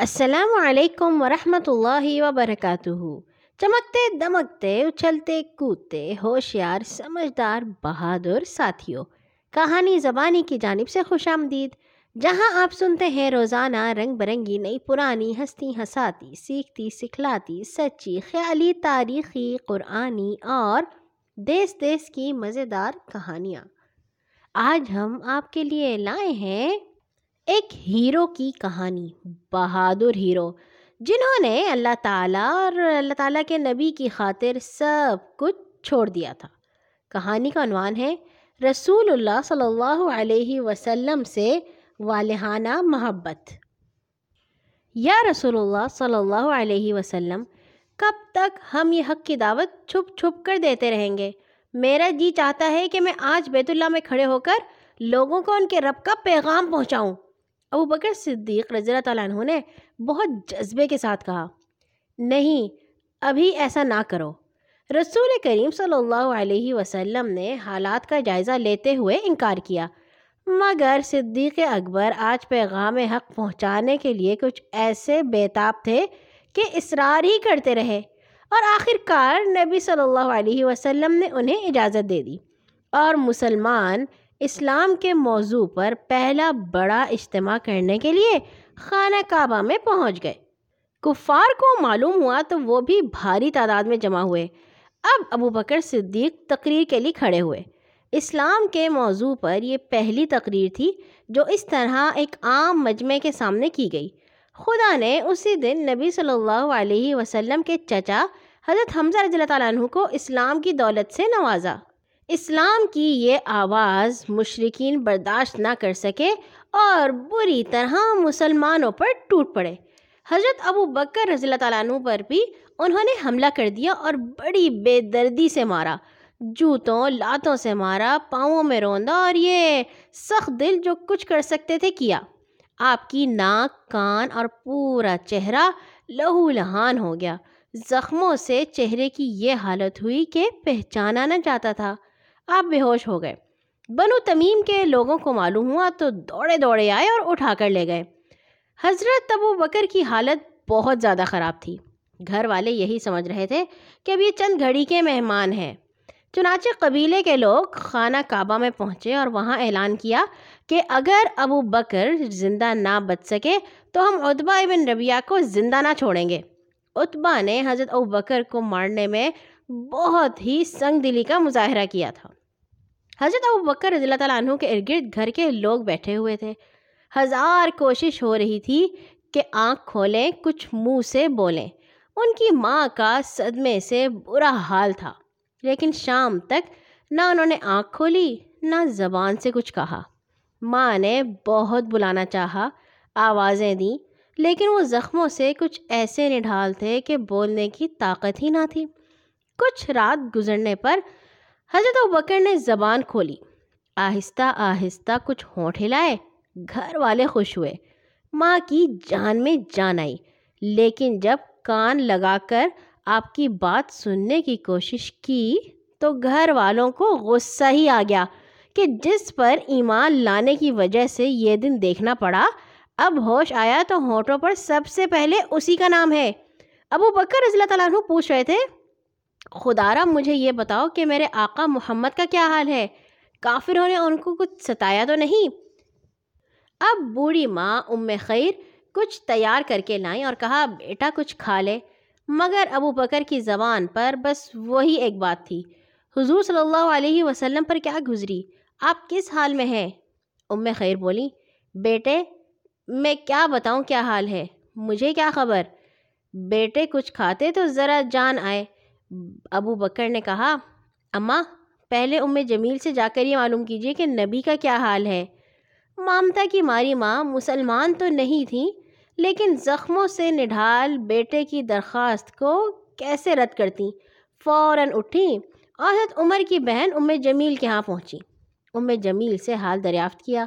السلام علیکم ورحمۃ اللہ وبرکاتہ۔ چمکتے، دمکتے، اچھلتے، کودتے، ہوشیار، سمجھدار، بہادر ساتھیوں، کہانی زبانی کی جانب سے خوش آمدید، جہاں آپ سنتے ہیں روزانہ رنگ برنگی نئی پرانی، ہستی ہساتی، سیکھتی، سکھلاتی، سچی، خیالی، تاریخی، قرآنی اور دیس دیس کی مزیدار کہانیاں۔ آج ہم آپ کے لیے لائے ہیں ایک ہیرو کی کہانی، بہادر ہیرو، جنہوں نے اللہ تعالیٰ اور اللہ تعالیٰ کے نبی کی خاطر سب کچھ چھوڑ دیا تھا۔ کہانی کا عنوان ہے، رسول اللہ صلی اللہ علیہ وسلم سے والہانہ محبت۔ یا رسول اللہ صلی اللہ علیہ وسلم، کب تک ہم یہ حق کی دعوت چھپ چھپ کر دیتے رہیں گے؟ میرا جی چاہتا ہے کہ میں آج بیت اللہ میں کھڑے ہو کر لوگوں کو ان کے رب کا پیغام پہنچاؤں۔ ابو بکر صدیق رضی اللہ تعالیٰ عنہ نے بہت جذبے کے ساتھ کہا، نہیں، ابھی ایسا نہ کرو۔ رسول کریم صلی اللہ علیہ وسلم نے حالات کا جائزہ لیتے ہوئے انکار کیا، مگر صدیق اکبر آج پیغام حق پہنچانے کے لیے کچھ ایسے بیتاب تھے کہ اصرار ہی کرتے رہے۔ اور آخر کار نبی صلی اللہ علیہ وسلم نے انہیں اجازت دے دی۔ اور مسلمان اسلام کے موضوع پر پہلا بڑا اجتماع کرنے کے لیے خانہ کعبہ میں پہنچ گئے۔ کفار کو معلوم ہوا تو وہ بھی بھاری تعداد میں جمع ہوئے۔ اب ابو بکر صدیق تقریر کے لیے کھڑے ہوئے۔ اسلام کے موضوع پر یہ پہلی تقریر تھی جو اس طرح ایک عام مجمع کے سامنے کی گئی۔ خدا نے اسی دن نبی صلی اللہ علیہ وسلم کے چچا حضرت حمزہ رضی اللہ تعالیٰ عنہ کو اسلام کی دولت سے نوازا۔ اسلام کی یہ آواز مشرقین برداشت نہ کر سکے اور بری طرح مسلمانوں پر ٹوٹ پڑے۔ حضرت ابو بکر رضی اللہ تعالیٰ عنہ پر بھی انہوں نے حملہ کر دیا اور بڑی بے دردی سے مارا، جوتوں، لاتوں سے مارا، پاؤں میں روندا اور یہ سخت دل جو کچھ کر سکتے تھے کیا۔ آپ کی ناک، کان اور پورا چہرہ لہو لہان ہو گیا۔ زخموں سے چہرے کی یہ حالت ہوئی کہ پہچانا نہ جاتا تھا۔ آپ بے ہوش ہو گئے۔ بنو تمیم کے لوگوں کو معلوم ہوا تو دوڑے دوڑے آئے اور اٹھا کر لے گئے۔ حضرت ابو بکر کی حالت بہت زیادہ خراب تھی۔ گھر والے یہی سمجھ رہے تھے کہ اب یہ چند گھڑی کے مہمان ہیں۔ چنانچہ قبیلے کے لوگ خانہ کعبہ میں پہنچے اور وہاں اعلان کیا کہ اگر ابو بکر زندہ نہ بچ سکے تو ہم اتبا ابن ربیہ کو زندہ نہ چھوڑیں گے۔ اتبا نے حضرت ابو بکر کو مارنے میں بہت ہی سنگ دلی کا مظاہرہ کیا تھا۔ حضرت ابو بکر رضی اللہ تعالیٰ عنہ کے ارد گرد گھر کے لوگ بیٹھے ہوئے تھے۔ ہزار کوشش ہو رہی تھی کہ آنکھ کھولیں، کچھ منہ سے بولیں۔ ان کی ماں کا صدمے سے برا حال تھا، لیکن شام تک نہ انہوں نے آنکھ کھولی، نہ زبان سے کچھ کہا۔ ماں نے بہت بلانا چاہا، آوازیں دیں، لیکن وہ زخموں سے کچھ ایسے نڈھال تھے کہ بولنے کی طاقت ہی نہ تھی۔ کچھ رات گزرنے پر حضرت بکر نے زبان کھولی۔ آہستہ آہستہ کچھ ہونٹ ہلائے، گھر والے خوش ہوئے۔ ماں کی جان میں جان آئی، لیکن جب کان لگا کر آپ کی بات سننے کی کوشش کی تو گھر والوں کو غصہ ہی آ گیا کہ جس پر ایمان لانے کی وجہ سے یہ دن دیکھنا پڑا۔ اب ہوش آیا تو ہونٹوں پر سب سے پہلے اسی کا نام ہے۔ ابو بکر رضی اللہ تعالیٰ عنہ پوچھ رہے تھے خدارہ مجھے یہ بتاؤ کہ میرے آقا محمد کا کیا حال ہے؟ کافروں نے ان کو کچھ ستایا تو نہیں؟ اب بوڑھی ماں ام خیر کچھ تیار کر کے لائیں اور کہا، بیٹا، کچھ کھا لے۔ مگر ابو بکر کی زبان پر بس وہی ایک بات تھی۔ حضور صلی اللہ علیہ وسلم پر کیا گزری؟ آپ کس حال میں ہیں؟ ام خیر بولی، بیٹے، میں کیا بتاؤں کیا حال ہے؟ مجھے کیا خبر؟ بیٹے، کچھ کھاتے تو ذرا جان آئے۔ ابو بکر نے کہا، اماں، پہلے ام جمیل سے جا کر یہ معلوم کیجیے کہ نبی کا کیا حال ہے۔ مامتا کی ماری ماں مسلمان تو نہیں تھیں، لیکن زخموں سے نڈھال بیٹے کی درخواست کو کیسے رد کرتی؟ فوراً اٹھیں اور حضرت عمر کی بہن ام جمیل کے ہاں پہنچی۔ ام جمیل سے حال دریافت کیا۔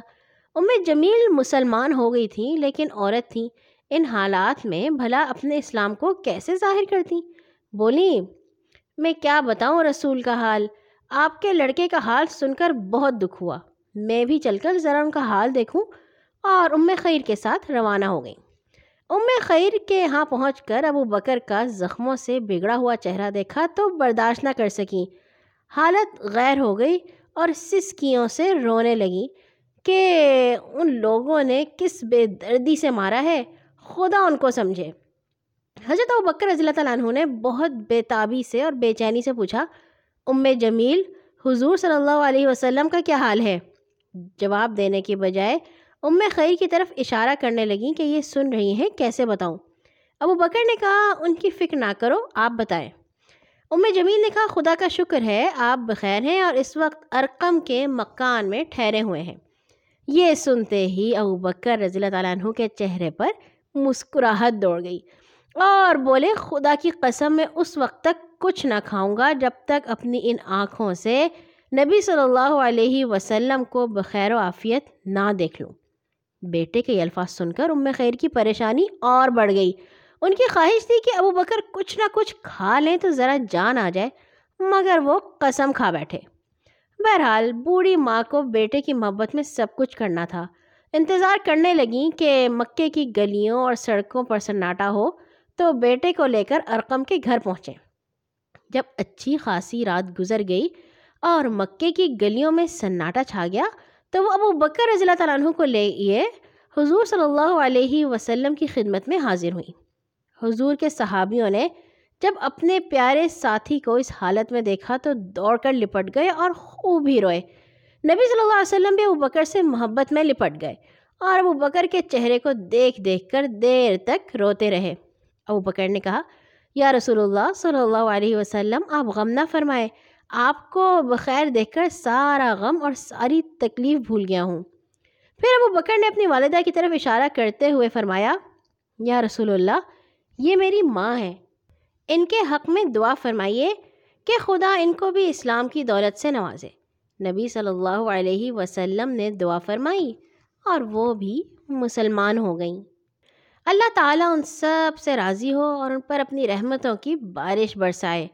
ام جمیل مسلمان ہو گئی تھیں، لیکن عورت تھیں۔ ان حالات میں بھلا اپنے اسلام کو کیسے ظاہر کرتی؟ بولی میں کیا بتاؤں رسول کا حال؟ آپ کے لڑکے کا حال سن کر بہت دکھ ہوا۔ میں بھی چل کر ذرا ان کا حال دیکھوں اور ام خیر کے ساتھ روانہ ہو گئی۔ ام خیر کے یہاں پہنچ کر ابو بکر کا زخموں سے بگڑا ہوا چہرہ دیکھا تو برداشت نہ کر سکیں۔ حالت غیر ہو گئی اور سسکیوں سے رونے لگیں کہ ان لوگوں نے کس بے دردی سے مارا ہے، خدا ان کو سمجھے۔ حضرت ابو بکر رضی اللہ تعالیٰ عنہ نے بہت بے تابی سے اور بے چینی سے پوچھا، ام جمیل، حضور صلی اللہ علیہ وسلم کا کیا حال ہے؟ جواب دینے کی بجائے ام خیر کی طرف اشارہ کرنے لگیں کہ یہ سن رہی ہیں، کیسے بتاؤں؟ ابو بکر نے کہا، ان کی فکر نہ کرو، آپ بتائیں۔ ام جمیل نے کہا، خدا کا شکر ہے، آپ بخیر ہیں اور اس وقت ارقم کے مکان میں ٹھہرے ہوئے ہیں۔ یہ سنتے ہی ابو بکر رضی اللہ تعالیٰ عنہ کے چہرے پر مسکراہٹ دوڑ گئی۔ اور بولے، خدا کی قسم، میں اس وقت تک کچھ نہ کھاؤں گا جب تک اپنی ان آنکھوں سے نبی صلی اللہ علیہ وسلم کو بخیر و عافیت نہ دیکھ لوں۔ بیٹے کے الفاظ سن کر ام خیر کی پریشانی اور بڑھ گئی۔ ان کی خواہش تھی کہ ابو بکر کچھ نہ کچھ کھا لیں تو ذرا جان آ جائے، مگر وہ قسم کھا بیٹھے۔ بہرحال، بوڑھی ماں کو بیٹے کی محبت میں سب کچھ کرنا تھا۔ انتظار کرنے لگیں کہ مکے کی گلیوں اور سڑکوں پر سناٹا ہو۔ تو بیٹے کو لے کر ارقم کے گھر پہنچے۔ جب اچھی خاصی رات گزر گئی اور مکے کی گلیوں میں سناٹا چھا گیا تو وہ ابو بکر رضی اللہ تعالیٰ عنہ کو لے یہ حضور صلی اللہ علیہ وسلم کی خدمت میں حاضر ہوئیں حضور کے صحابیوں نے جب اپنے پیارے ساتھی کو اس حالت میں دیکھا تو دوڑ کر لپٹ گئے اور خوب ہی روئے۔ نبی صلی اللہ علیہ وسلم بھی ابو بکر سے محبت میں لپٹ گئے اور ابو بکر کے چہرے کو دیکھ دیکھ کر دیر تک روتے رہے۔ ابو بکر نے کہا، یا رسول اللہ صلی اللہ علیہ وسلم، آپ غم نہ فرمائے آپ کو بخیر دیکھ کر سارا غم اور ساری تکلیف بھول گیا ہوں۔ پھر ابو بکر نے اپنی والدہ کی طرف اشارہ کرتے ہوئے فرمایا، یا رسول اللہ، یہ میری ماں ہے۔ ان کے حق میں دعا فرمائیے کہ خدا ان کو بھی اسلام کی دولت سے نوازے۔ نبی صلی اللہ علیہ وسلم نے دعا فرمائی اور وہ بھی مسلمان ہو گئیں۔ اللہ تعالیٰ ان سب سے راضی ہو اور ان پر اپنی رحمتوں کی بارش برسائے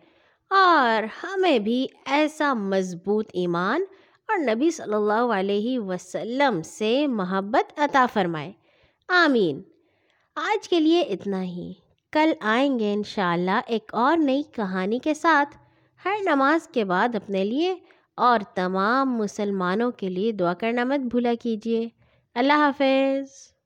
اور ہمیں بھی ایسا مضبوط ایمان اور نبی صلی اللہ علیہ وسلم سے محبت عطا فرمائے۔ آمین۔ آج کے لیے اتنا ہی۔ کل آئیں گے انشاءاللہ ایک اور نئی کہانی کے ساتھ۔ ہر نماز کے بعد اپنے لیے اور تمام مسلمانوں کے لیے دعا کرنا مت بھولا کیجیے۔ اللہ حافظ۔